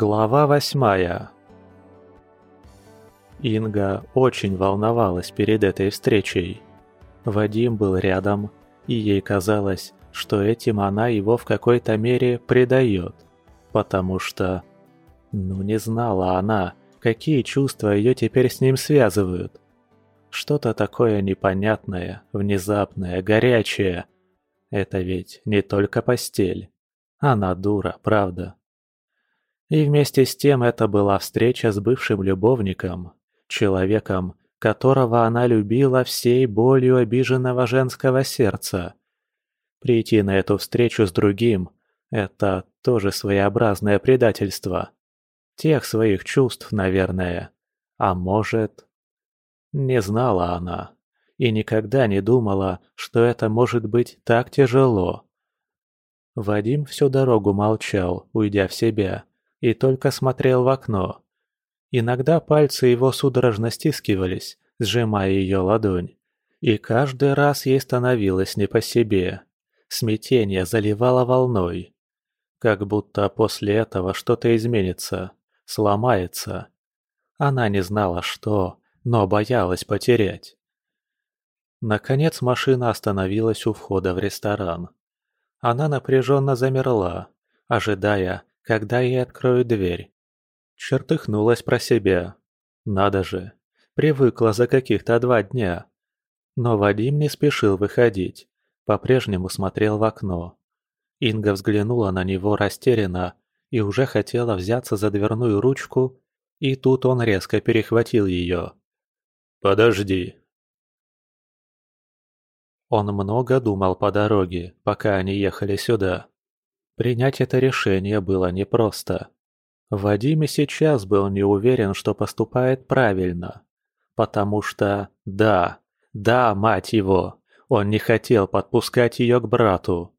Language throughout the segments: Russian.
Глава восьмая Инга очень волновалась перед этой встречей. Вадим был рядом, и ей казалось, что этим она его в какой-то мере предает, потому что... Ну не знала она, какие чувства ее теперь с ним связывают. Что-то такое непонятное, внезапное, горячее. Это ведь не только постель. Она дура, правда. И вместе с тем это была встреча с бывшим любовником, человеком, которого она любила всей болью обиженного женского сердца. Прийти на эту встречу с другим – это тоже своеобразное предательство. Тех своих чувств, наверное. А может... Не знала она. И никогда не думала, что это может быть так тяжело. Вадим всю дорогу молчал, уйдя в себя, и только смотрел в окно. Иногда пальцы его судорожно стискивались, сжимая ее ладонь. И каждый раз ей становилось не по себе. Смятение заливало волной. Как будто после этого что-то изменится, сломается. Она не знала, что, но боялась потерять. Наконец машина остановилась у входа в ресторан. Она напряженно замерла, ожидая, когда ей откроют дверь. Чертыхнулась про себя. Надо же, привыкла за каких-то два дня. Но Вадим не спешил выходить, по-прежнему смотрел в окно. Инга взглянула на него растерянно и уже хотела взяться за дверную ручку, и тут он резко перехватил ее. «Подожди». Он много думал по дороге, пока они ехали сюда. Принять это решение было непросто. Вадим и сейчас был не уверен, что поступает правильно. Потому что, да, да, мать его, он не хотел подпускать ее к брату.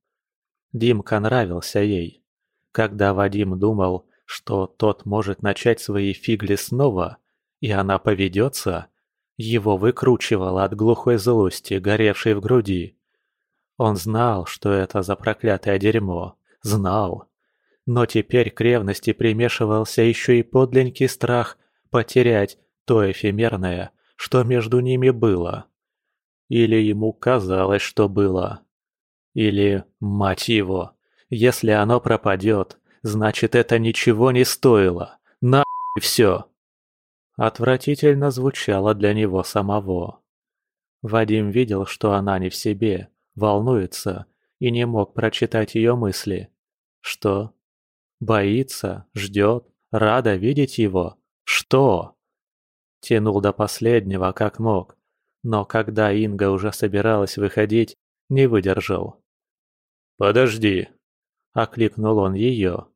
Димка нравился ей. Когда Вадим думал, что тот может начать свои фигли снова, и она поведется, его выкручивало от глухой злости, горевшей в груди. Он знал, что это за проклятое дерьмо. Знал. Но теперь к ревности примешивался еще и подленький страх потерять то эфемерное, что между ними было. Или ему казалось, что было. Или, мать его, если оно пропадет, значит это ничего не стоило. На все. Отвратительно звучало для него самого. Вадим видел, что она не в себе, волнуется, и не мог прочитать ее мысли. Что? Боится, ждет, рада видеть его. Что? Тянул до последнего, как мог. Но когда Инга уже собиралась выходить, не выдержал. «Подожди!» – окликнул он ее.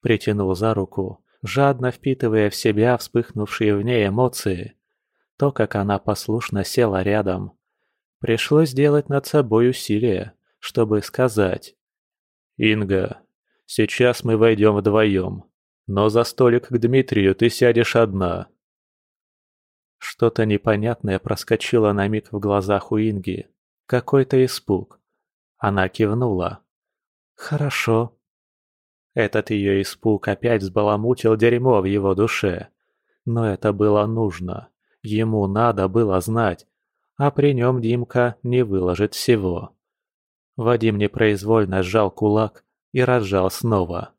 Притянул за руку, жадно впитывая в себя вспыхнувшие в ней эмоции. То, как она послушно села рядом. Пришлось сделать над собой усилие, чтобы сказать. «Инга, Сейчас мы войдем вдвоем. Но за столик к Дмитрию ты сядешь одна». Что-то непонятное проскочило на миг в глазах у Инги. Какой-то испуг. Она кивнула. «Хорошо». Этот ее испуг опять взбаламутил дерьмо в его душе. Но это было нужно. Ему надо было знать. А при нем Димка не выложит всего. Вадим непроизвольно сжал кулак и разжал снова.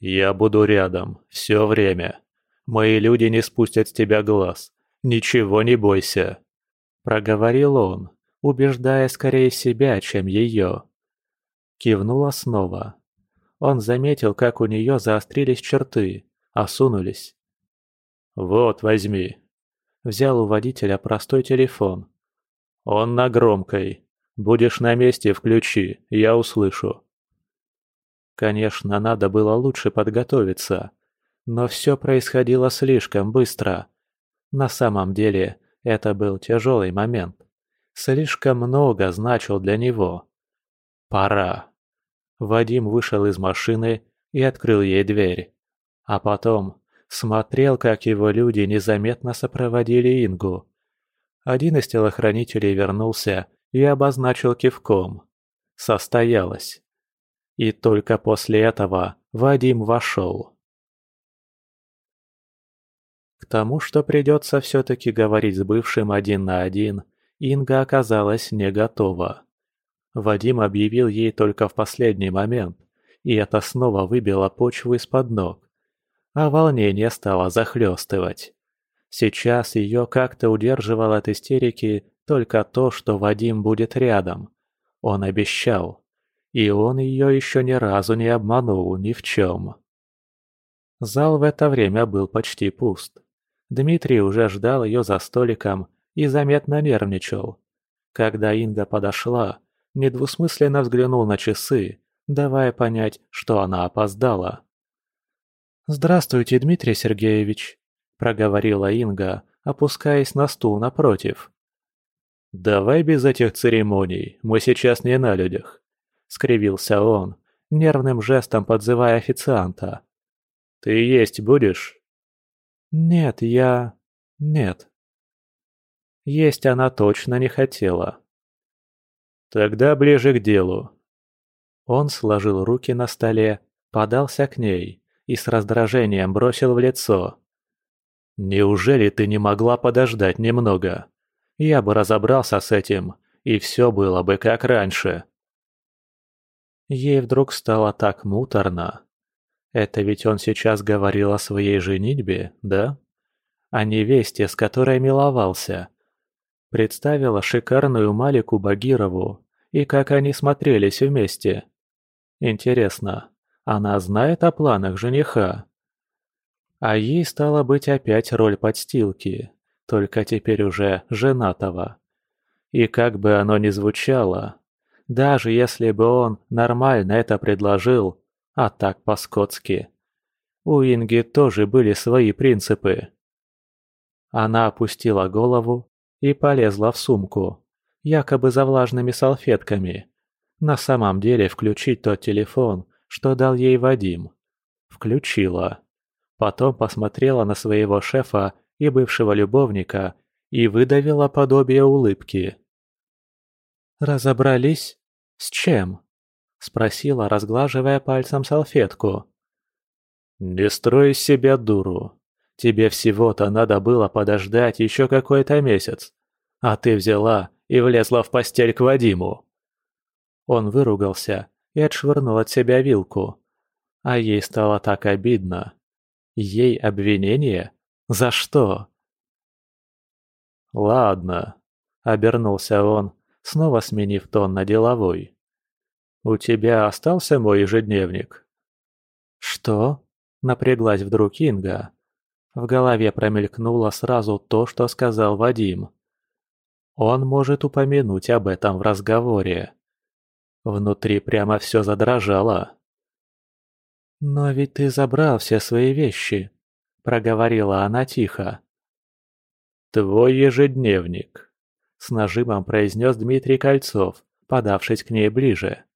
«Я буду рядом, все время. Мои люди не спустят с тебя глаз. Ничего не бойся», — проговорил он, убеждая скорее себя, чем ее. Кивнула снова. Он заметил, как у нее заострились черты, осунулись. «Вот, возьми». Взял у водителя простой телефон. «Он на громкой. Будешь на месте, включи, я услышу». Конечно, надо было лучше подготовиться. Но все происходило слишком быстро. На самом деле, это был тяжелый момент. Слишком много значил для него. Пора. Вадим вышел из машины и открыл ей дверь. А потом смотрел, как его люди незаметно сопроводили Ингу. Один из телохранителей вернулся и обозначил кивком. Состоялось. И только после этого Вадим вошел. К тому, что придется все-таки говорить с бывшим один на один, Инга оказалась не готова. Вадим объявил ей только в последний момент, и это снова выбило почву из-под ног. А волнение стало захлестывать. Сейчас ее как-то удерживало от истерики только то, что Вадим будет рядом. Он обещал. И он ее еще ни разу не обманул ни в чем. Зал в это время был почти пуст. Дмитрий уже ждал ее за столиком и заметно нервничал. Когда Инга подошла, недвусмысленно взглянул на часы, давая понять, что она опоздала. «Здравствуйте, Дмитрий Сергеевич», – проговорила Инга, опускаясь на стул напротив. «Давай без этих церемоний, мы сейчас не на людях», – скривился он, нервным жестом подзывая официанта. «Ты есть будешь?» «Нет, я... нет». Есть она точно не хотела. «Тогда ближе к делу». Он сложил руки на столе, подался к ней и с раздражением бросил в лицо. «Неужели ты не могла подождать немного? Я бы разобрался с этим, и все было бы как раньше». Ей вдруг стало так муторно. Это ведь он сейчас говорил о своей женитьбе, да? О невесте, с которой миловался. Представила шикарную Малику Багирову и как они смотрелись вместе. Интересно, она знает о планах жениха? А ей стало быть опять роль подстилки, только теперь уже женатого. И как бы оно ни звучало, даже если бы он нормально это предложил, а так по-скотски. У Инги тоже были свои принципы. Она опустила голову и полезла в сумку, якобы за влажными салфетками. На самом деле включить тот телефон, что дал ей Вадим. Включила. Потом посмотрела на своего шефа и бывшего любовника и выдавила подобие улыбки. «Разобрались? С чем?» — спросила, разглаживая пальцем салфетку. «Не строй из себя дуру. Тебе всего-то надо было подождать еще какой-то месяц. А ты взяла и влезла в постель к Вадиму». Он выругался и отшвырнул от себя вилку. А ей стало так обидно. Ей обвинение? За что? «Ладно», — обернулся он, снова сменив тон на деловой. «У тебя остался мой ежедневник?» «Что?» – напряглась вдруг Инга. В голове промелькнуло сразу то, что сказал Вадим. Он может упомянуть об этом в разговоре. Внутри прямо все задрожало. «Но ведь ты забрал все свои вещи», – проговорила она тихо. «Твой ежедневник», – с нажимом произнес Дмитрий Кольцов, подавшись к ней ближе.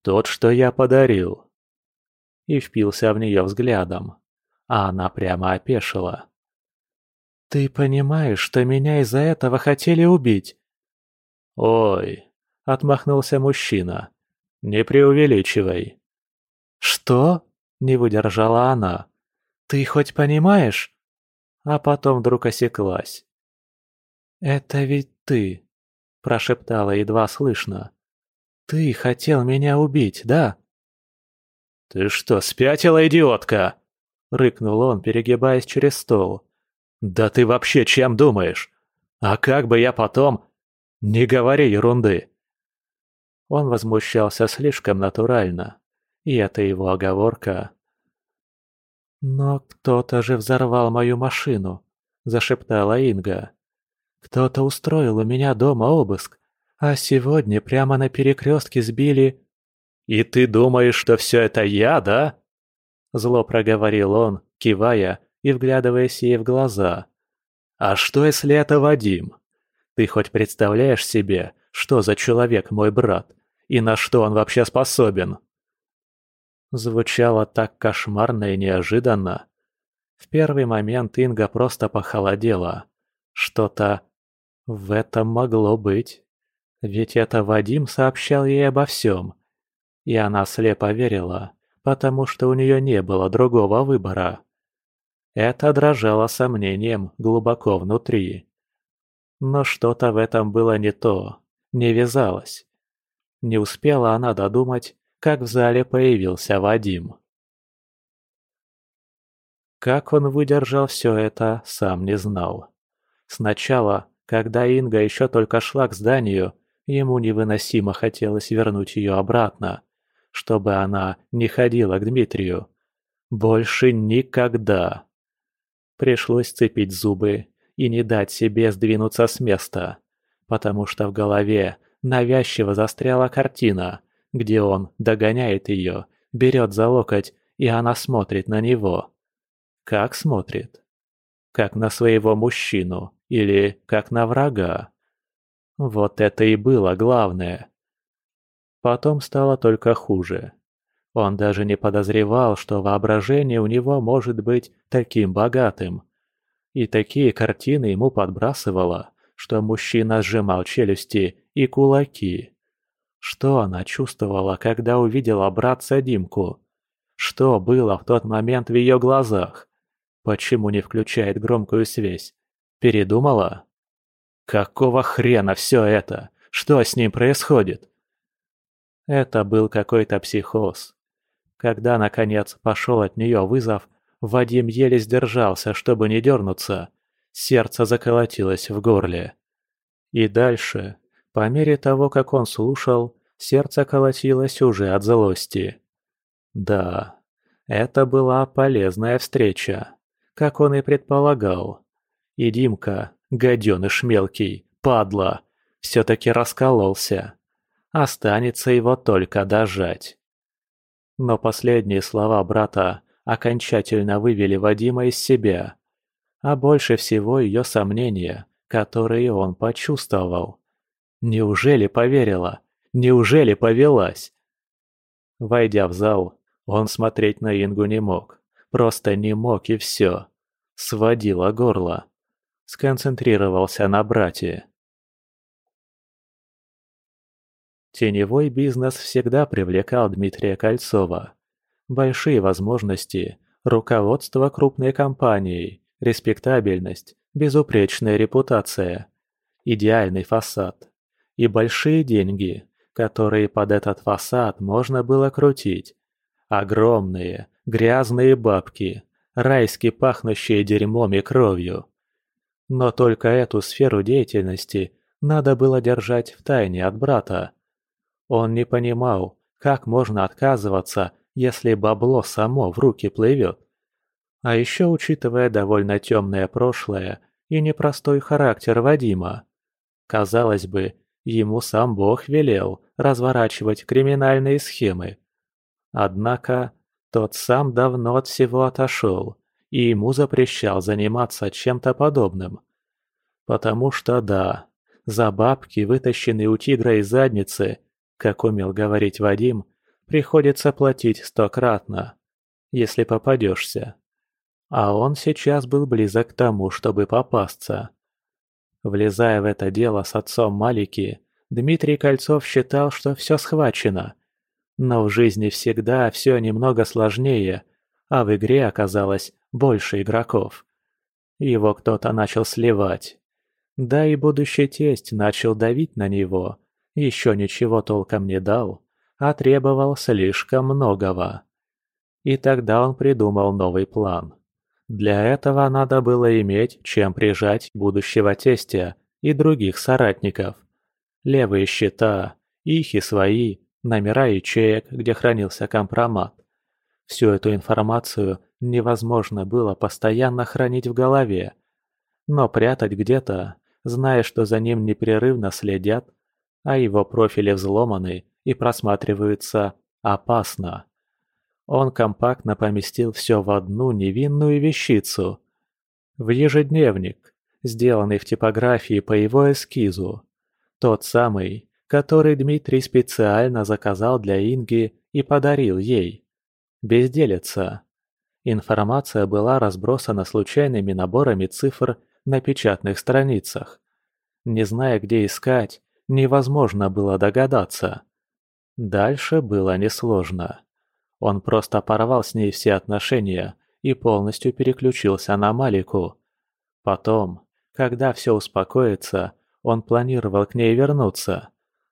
Тот, что я подарил. И впился в нее взглядом. А она прямо опешила. «Ты понимаешь, что меня из-за этого хотели убить?» «Ой», — отмахнулся мужчина, — «не преувеличивай». «Что?» — не выдержала она. «Ты хоть понимаешь?» А потом вдруг осеклась. «Это ведь ты», — прошептала едва слышно. «Ты хотел меня убить, да?» «Ты что, спятила, идиотка?» — рыкнул он, перегибаясь через стол. «Да ты вообще чем думаешь? А как бы я потом...» «Не говори ерунды!» Он возмущался слишком натурально, и это его оговорка. «Но кто-то же взорвал мою машину», — зашептала Инга. «Кто-то устроил у меня дома обыск, а сегодня прямо на перекрестке сбили... «И ты думаешь, что все это я, да?» Зло проговорил он, кивая и вглядываясь ей в глаза. «А что, если это Вадим? Ты хоть представляешь себе, что за человек мой брат, и на что он вообще способен?» Звучало так кошмарно и неожиданно. В первый момент Инга просто похолодела. Что-то в этом могло быть. Ведь это Вадим сообщал ей обо всем. И она слепо верила, потому что у нее не было другого выбора. Это дрожало сомнением глубоко внутри. Но что-то в этом было не то, не вязалось. Не успела она додумать, как в зале появился Вадим. Как он выдержал все это, сам не знал. Сначала, когда Инга еще только шла к зданию, ему невыносимо хотелось вернуть ее обратно, чтобы она не ходила к Дмитрию. Больше никогда. Пришлось сцепить зубы и не дать себе сдвинуться с места, потому что в голове навязчиво застряла картина, где он догоняет ее, берет за локоть, и она смотрит на него. Как смотрит? Как на своего мужчину или как на врага? Вот это и было главное. Потом стало только хуже. Он даже не подозревал, что воображение у него может быть таким богатым. И такие картины ему подбрасывало, что мужчина сжимал челюсти и кулаки. Что она чувствовала, когда увидела братца Димку? Что было в тот момент в ее глазах? Почему не включает громкую связь? Передумала? Какого хрена все это? Что с ним происходит? Это был какой-то психоз. Когда, наконец, пошел от нее вызов, Вадим еле сдержался, чтобы не дернуться. Сердце заколотилось в горле. И дальше, по мере того, как он слушал, сердце колотилось уже от злости. Да, это была полезная встреча, как он и предполагал. И Димка, гаденыш мелкий, падла, все-таки раскололся. Останется его только дожать. Но последние слова брата окончательно вывели Вадима из себя. А больше всего ее сомнения, которые он почувствовал. Неужели поверила? Неужели повелась? Войдя в зал, он смотреть на Ингу не мог. Просто не мог и все. Сводило горло. Сконцентрировался на брате. Теневой бизнес всегда привлекал Дмитрия Кольцова. Большие возможности, руководство крупной компанией, респектабельность, безупречная репутация, идеальный фасад и большие деньги, которые под этот фасад можно было крутить. Огромные, грязные бабки, райски пахнущие дерьмом и кровью. Но только эту сферу деятельности надо было держать в тайне от брата. Он не понимал, как можно отказываться, если бабло само в руки плывет. А еще учитывая довольно темное прошлое и непростой характер Вадима. Казалось бы, ему сам Бог велел разворачивать криминальные схемы. Однако тот сам давно от всего отошел и ему запрещал заниматься чем-то подобным. Потому что да, за бабки, вытащенные у тигра из задницы, как умел говорить Вадим, приходится платить стократно, если попадешься. А он сейчас был близок к тому, чтобы попасться. Влезая в это дело с отцом Малики, Дмитрий Кольцов считал, что все схвачено. Но в жизни всегда все немного сложнее, а в игре оказалось больше игроков. Его кто-то начал сливать. Да и будущий тесть начал давить на него, еще ничего толком не дал, а требовал слишком многого. И тогда он придумал новый план. Для этого надо было иметь чем прижать будущего тестя и других соратников. Левые счета, их и свои, номера ячеек, где хранился компромат. Всю эту информацию невозможно было постоянно хранить в голове. Но прятать где-то, зная, что за ним непрерывно следят, а его профили взломаны и просматриваются опасно. Он компактно поместил все в одну невинную вещицу. В ежедневник, сделанный в типографии по его эскизу. Тот самый, который Дмитрий специально заказал для Инги и подарил ей. Безделица. Информация была разбросана случайными наборами цифр на печатных страницах. Не зная, где искать, невозможно было догадаться. Дальше было несложно. Он просто порвал с ней все отношения и полностью переключился на Малику. Потом, когда все успокоится, он планировал к ней вернуться,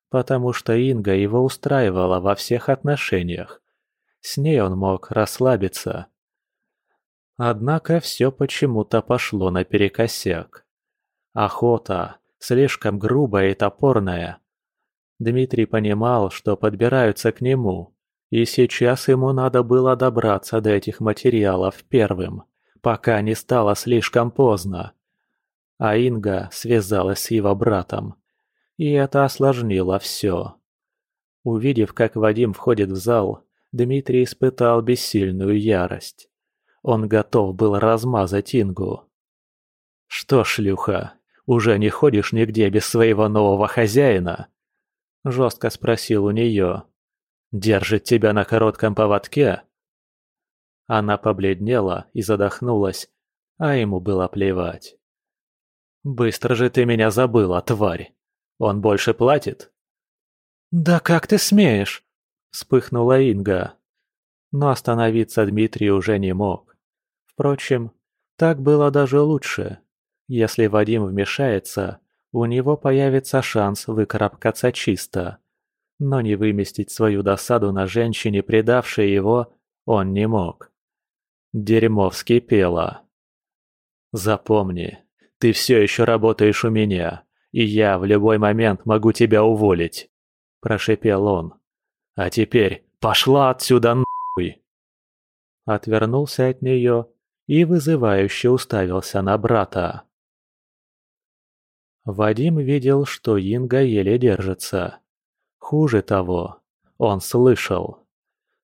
потому что Инга его устраивала во всех отношениях. С ней он мог расслабиться. Однако все почему-то пошло наперекосяк. Охота, слишком грубая и топорная. Дмитрий понимал, что подбираются к нему, и сейчас ему надо было добраться до этих материалов первым, пока не стало слишком поздно. А Инга связалась с его братом, и это осложнило все. Увидев, как Вадим входит в зал, Дмитрий испытал бессильную ярость. Он готов был размазать Ингу. «Что, шлюха, уже не ходишь нигде без своего нового хозяина?» Жестко спросил у нее. «Держит тебя на коротком поводке?» Она побледнела и задохнулась, а ему было плевать. «Быстро же ты меня забыла, тварь! Он больше платит?» «Да как ты смеешь?» Вспыхнула Инга. Но остановиться Дмитрий уже не мог. Впрочем, так было даже лучше. Если Вадим вмешается, у него появится шанс выкарабкаться чисто. Но не выместить свою досаду на женщине, предавшей его, он не мог. Дерьмо вскипело. «Запомни, ты все еще работаешь у меня, и я в любой момент могу тебя уволить», – прошепел он. А теперь пошла отсюда нахуй!» Отвернулся от нее и вызывающе уставился на брата. Вадим видел, что Инга еле держится. Хуже того, он слышал.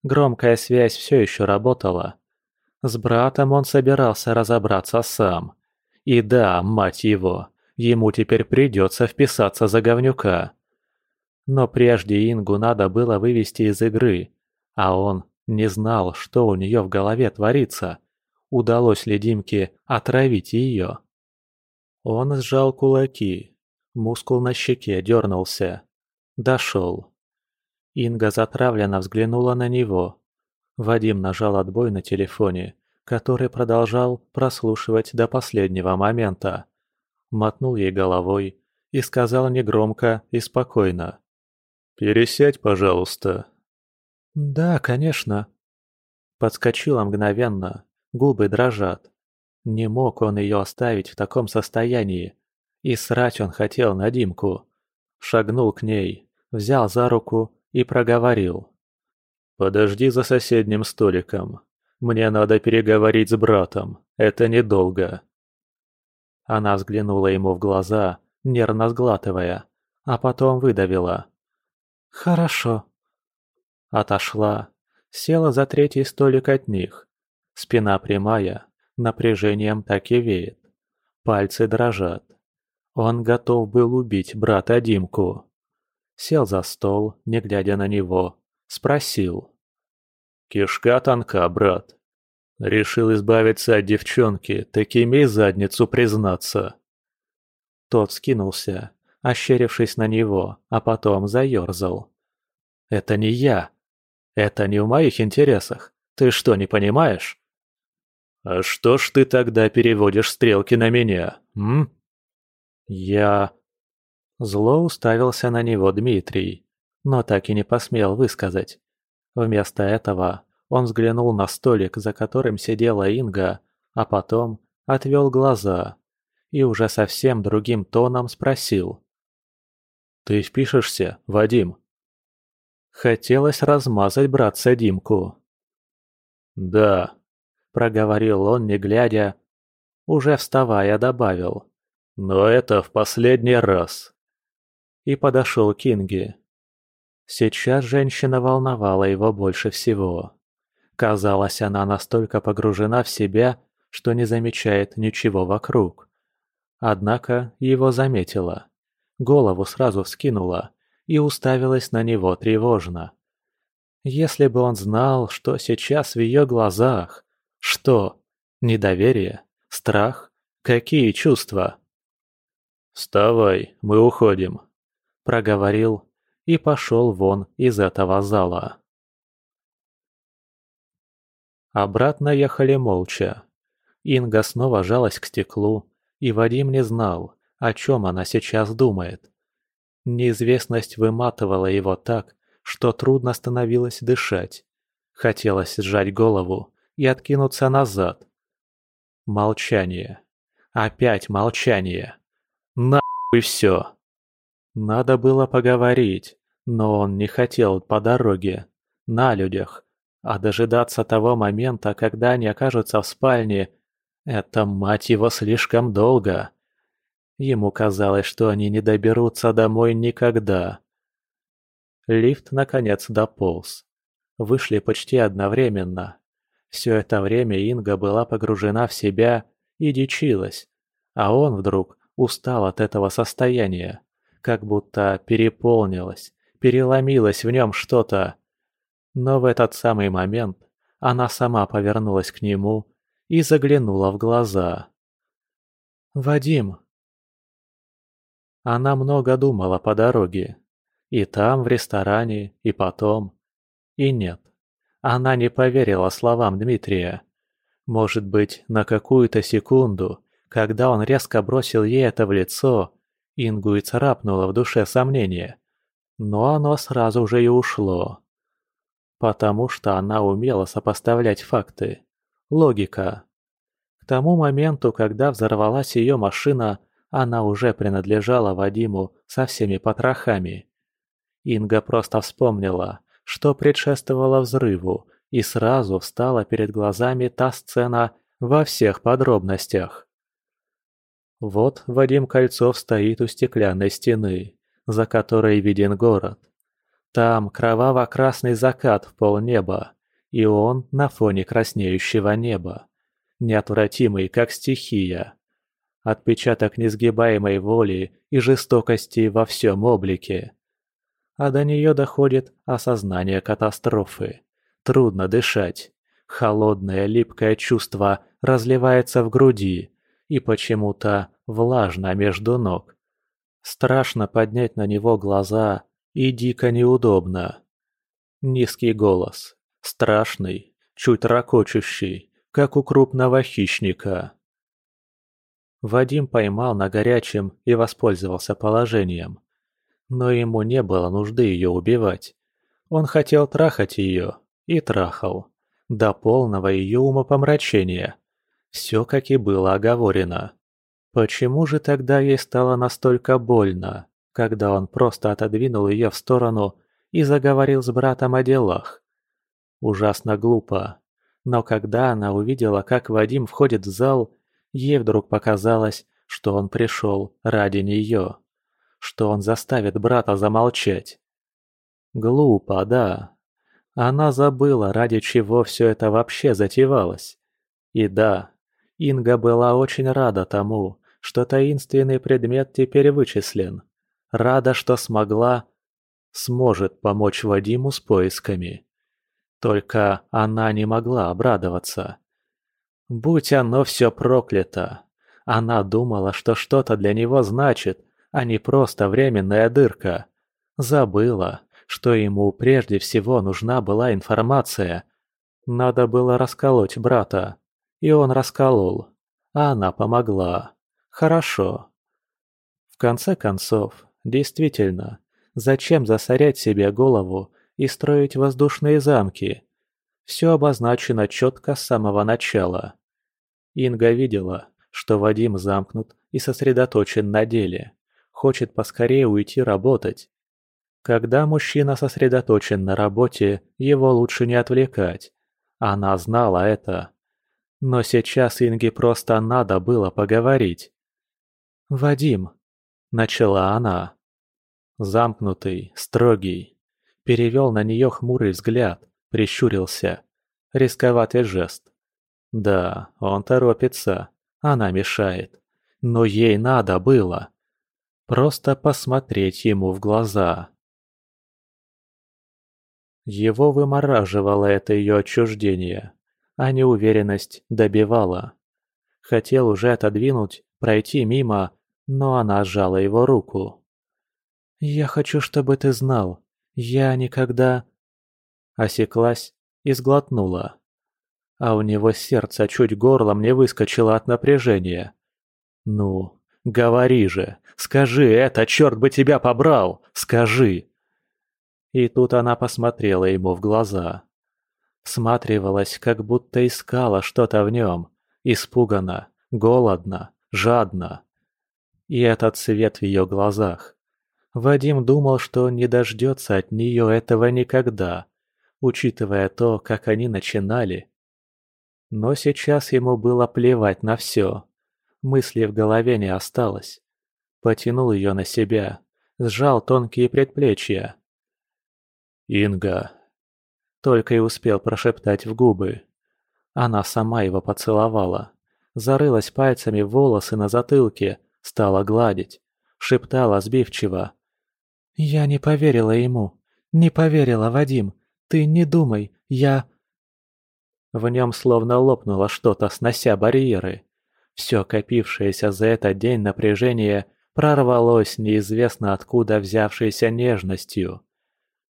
Громкая связь все еще работала. С братом он собирался разобраться сам. И да, мать его, ему теперь придется вписаться за говнюка. Но прежде Ингу надо было вывести из игры, а он не знал, что у нее в голове творится. Удалось ли Димке отравить ее? Он сжал кулаки. Мускул на щеке дернулся. Дошел. Инга затравленно взглянула на него. Вадим нажал отбой на телефоне, который продолжал прослушивать до последнего момента. Мотнул ей головой и сказал негромко и спокойно. «Пересядь, пожалуйста». «Да, конечно». Подскочила мгновенно, губы дрожат. Не мог он ее оставить в таком состоянии. И срать он хотел на Димку. Шагнул к ней, взял за руку и проговорил. «Подожди за соседним столиком. Мне надо переговорить с братом. Это недолго». Она взглянула ему в глаза, нервно сглатывая, а потом выдавила. «Хорошо». Отошла, села за третий столик от них. Спина прямая, напряжением так и веет. Пальцы дрожат. Он готов был убить брата Димку. Сел за стол, не глядя на него. Спросил. «Кишка тонка, брат. Решил избавиться от девчонки, так имей задницу признаться». Тот скинулся, ощерившись на него, а потом заерзал. «Это не я. Это не в моих интересах. Ты что, не понимаешь?» «А что ж ты тогда переводишь стрелки на меня, м?» «Я...» Зло уставился на него Дмитрий, но так и не посмел высказать. Вместо этого он взглянул на столик, за которым сидела Инга, а потом отвел глаза и уже совсем другим тоном спросил. «Ты впишешься, Вадим?» Хотелось размазать братца Димку. «Да», — проговорил он, не глядя, уже вставая добавил. «Но это в последний раз». И подошел к Инге. Сейчас женщина волновала его больше всего. Казалось, она настолько погружена в себя, что не замечает ничего вокруг. Однако его заметила голову сразу вскинула и уставилась на него тревожно. Если бы он знал, что сейчас в ее глазах, что? Недоверие? Страх? Какие чувства? «Вставай, мы уходим», — проговорил и пошел вон из этого зала. Обратно ехали молча. Инга снова жалась к стеклу, и Вадим не знал, о чем она сейчас думает. Неизвестность выматывала его так, что трудно становилось дышать. Хотелось сжать голову и откинуться назад. Молчание. Опять молчание. Нахуй все. Надо было поговорить, но он не хотел по дороге, на людях, а дожидаться того момента, когда они окажутся в спальне, это, мать его, слишком долго. Ему казалось, что они не доберутся домой никогда. Лифт, наконец, дополз. Вышли почти одновременно. Все это время Инга была погружена в себя и дичилась, а он вдруг устал от этого состояния, как будто переполнилось, переломилось в нем что-то. Но в этот самый момент она сама повернулась к нему и заглянула в глаза. «Вадим!» Она много думала по дороге. И там, в ресторане, и потом. И нет. Она не поверила словам Дмитрия. Может быть, на какую-то секунду, когда он резко бросил ей это в лицо, Ингу и царапнуло в душе сомнение. Но оно сразу же и ушло. Потому что она умела сопоставлять факты. Логика. К тому моменту, когда взорвалась ее машина, она уже принадлежала Вадиму со всеми потрохами. Инга просто вспомнила, что предшествовало взрыву, и сразу встала перед глазами та сцена во всех подробностях. Вот Вадим Кольцов стоит у стеклянной стены, за которой виден город. Там кроваво-красный закат в полнеба, и он на фоне краснеющего неба, неотвратимый, как стихия. Отпечаток несгибаемой воли и жестокости во всем облике. А до нее доходит осознание катастрофы. Трудно дышать. Холодное липкое чувство разливается в груди и почему-то влажно между ног. Страшно поднять на него глаза и дико неудобно. Низкий голос, страшный, чуть ракочущий, как у крупного хищника. Вадим поймал на горячем и воспользовался положением. Но ему не было нужды ее убивать. Он хотел трахать ее и трахал. До полного ее умопомрачения. Все, как и было оговорено. Почему же тогда ей стало настолько больно? когда он просто отодвинул ее в сторону и заговорил с братом о делах. Ужасно глупо. Но когда она увидела, как Вадим входит в зал, ей вдруг показалось, что он пришел ради нее, что он заставит брата замолчать. Глупо, да. Она забыла, ради чего все это вообще затевалось. И да, Инга была очень рада тому, что таинственный предмет теперь вычислен. Рада, что смогла, сможет помочь Вадиму с поисками. Только она не могла обрадоваться. Будь оно все проклято. Она думала, что что-то для него значит, а не просто временная дырка. Забыла, что ему прежде всего нужна была информация. Надо было расколоть брата. И он расколол. А она помогла. Хорошо. В конце концов, Действительно, зачем засорять себе голову и строить воздушные замки? Все обозначено четко с самого начала. Инга видела, что Вадим замкнут и сосредоточен на деле, хочет поскорее уйти работать. Когда мужчина сосредоточен на работе, его лучше не отвлекать. Она знала это. Но сейчас Инге просто надо было поговорить. «Вадим», — начала она. Замкнутый, строгий. Перевел на нее хмурый взгляд, прищурился. Рисковатый жест. Да, он торопится, она мешает. Но ей надо было. Просто посмотреть ему в глаза. Его вымораживало это ее отчуждение, а неуверенность добивала. Хотел уже отодвинуть, пройти мимо, но она сжала его руку. «Я хочу, чтобы ты знал, я никогда...» Осеклась и сглотнула. а у него сердце чуть горлом не выскочило от напряжения. «Ну, говори же, скажи это, черт бы тебя побрал, скажи!» И тут она посмотрела ему в глаза. Всматривалась, как будто искала что-то в нем, испуганно, голодно, жадно. И этот свет в ее глазах. Вадим думал, что не дождется от нее этого никогда, учитывая то, как они начинали. Но сейчас ему было плевать на все. Мысли в голове не осталось. Потянул ее на себя, сжал тонкие предплечья. «Инга!» Только и успел прошептать в губы. Она сама его поцеловала. Зарылась пальцами в волосы на затылке, стала гладить. Шептала сбивчиво. «Я не поверила ему. Не поверила, Вадим. Ты не думай, я...» В нем словно лопнуло что-то, снося барьеры. Все копившееся за этот день напряжение прорвалось неизвестно откуда взявшейся нежностью.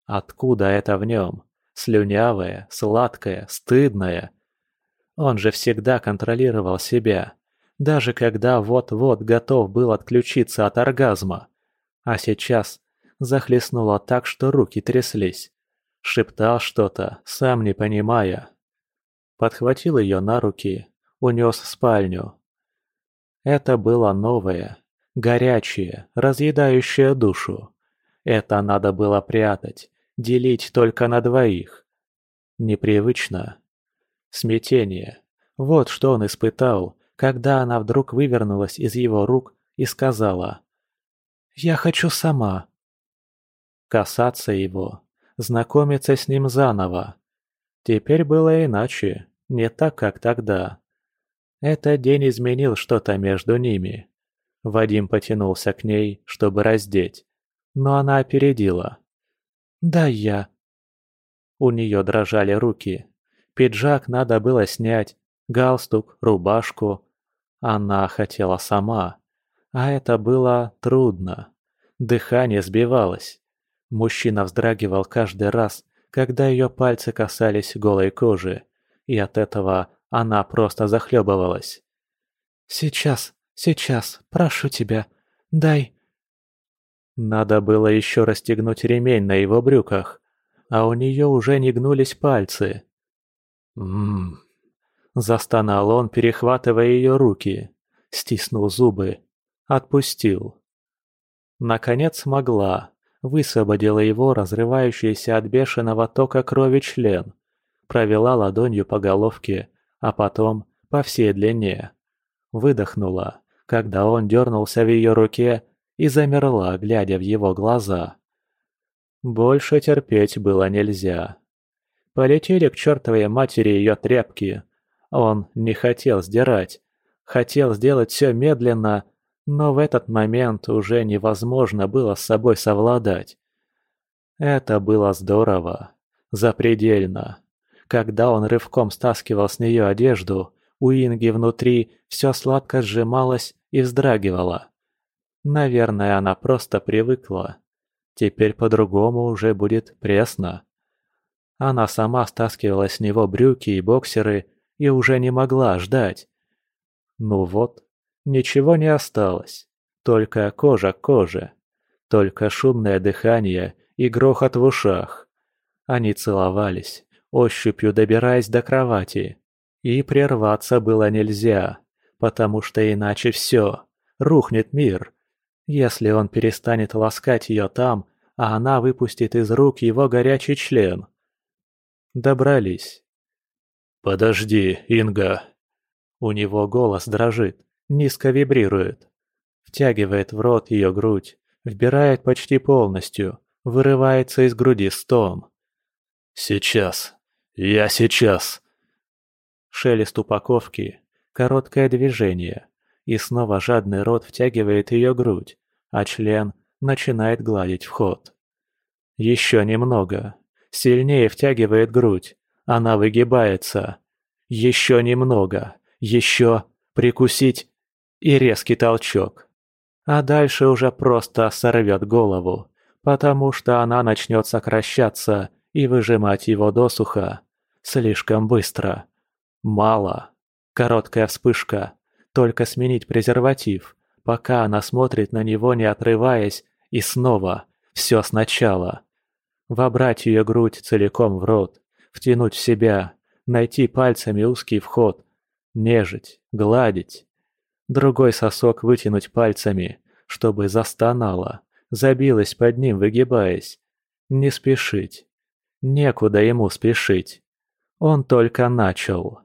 Откуда это в нем? Слюнявое, сладкое, стыдное. Он же всегда контролировал себя, даже когда вот-вот готов был отключиться от оргазма. А сейчас захлестнуло так, что руки тряслись. Шептал что-то, сам не понимая. Подхватил ее на руки, унес в спальню. Это было новое, горячее, разъедающее душу. Это надо было прятать, делить только на двоих. Непривычно. Смятение. Вот что он испытал, когда она вдруг вывернулась из его рук и сказала «Я хочу сама». Касаться его, знакомиться с ним заново. Теперь было иначе, не так, как тогда. Этот день изменил что-то между ними. Вадим потянулся к ней, чтобы раздеть, но она опередила. «Да я». У нее дрожали руки. Пиджак надо было снять, галстук, рубашку. Она хотела сама. А это было трудно. Дыхание сбивалось. Мужчина вздрагивал каждый раз, когда ее пальцы касались голой кожи, и от этого она просто захлебывалась. «Сейчас, сейчас, прошу тебя, дай...» Надо было еще расстегнуть ремень на его брюках, а у нее уже не гнулись пальцы. «Ммм...» Застонал он, перехватывая ее руки. Стиснул зубы. Отпустил. Наконец смогла. Высвободила его, разрывающийся от бешеного тока крови член. Провела ладонью по головке, а потом по всей длине. Выдохнула, когда он дернулся в ее руке и замерла, глядя в его глаза. Больше терпеть было нельзя. Полетели к чертовой матери ее тряпки. Он не хотел сдирать. Хотел сделать все медленно, но в этот момент уже невозможно было с собой совладать. Это было здорово. Запредельно. Когда он рывком стаскивал с нее одежду, у Инги внутри все сладко сжималось и вздрагивало. Наверное, она просто привыкла. Теперь по-другому уже будет пресно. Она сама стаскивала с него брюки и боксеры и уже не могла ждать. Ну вот, ничего не осталось. Только кожа к коже. Только шумное дыхание и грохот в ушах. Они целовались, ощупью добираясь до кровати. И прерваться было нельзя, потому что иначе все, рухнет мир. Если он перестанет ласкать ее там, а она выпустит из рук его горячий член. Добрались. «Подожди, Инга!» У него голос дрожит, низко вибрирует. Втягивает в рот ее грудь, вбирает почти полностью, вырывается из груди стон. «Сейчас!» «Я сейчас!» Шелест упаковки, короткое движение, и снова жадный рот втягивает ее грудь, а член начинает гладить вход. Еще немного. Сильнее втягивает грудь. Она выгибается. Еще немного. Еще. Прикусить. И резкий толчок. А дальше уже просто сорвет голову, потому что она начнет сокращаться и выжимать его досуха слишком быстро. Мало. Короткая вспышка. Только сменить презерватив, пока она смотрит на него, не отрываясь, и снова. Все сначала. Вобрать ее грудь целиком в рот, втянуть в себя, найти пальцами узкий вход, нежить, гладить. Другой сосок вытянуть пальцами, чтобы застонала, забилась под ним, выгибаясь. Не спешить. Некуда ему спешить. Он только начал.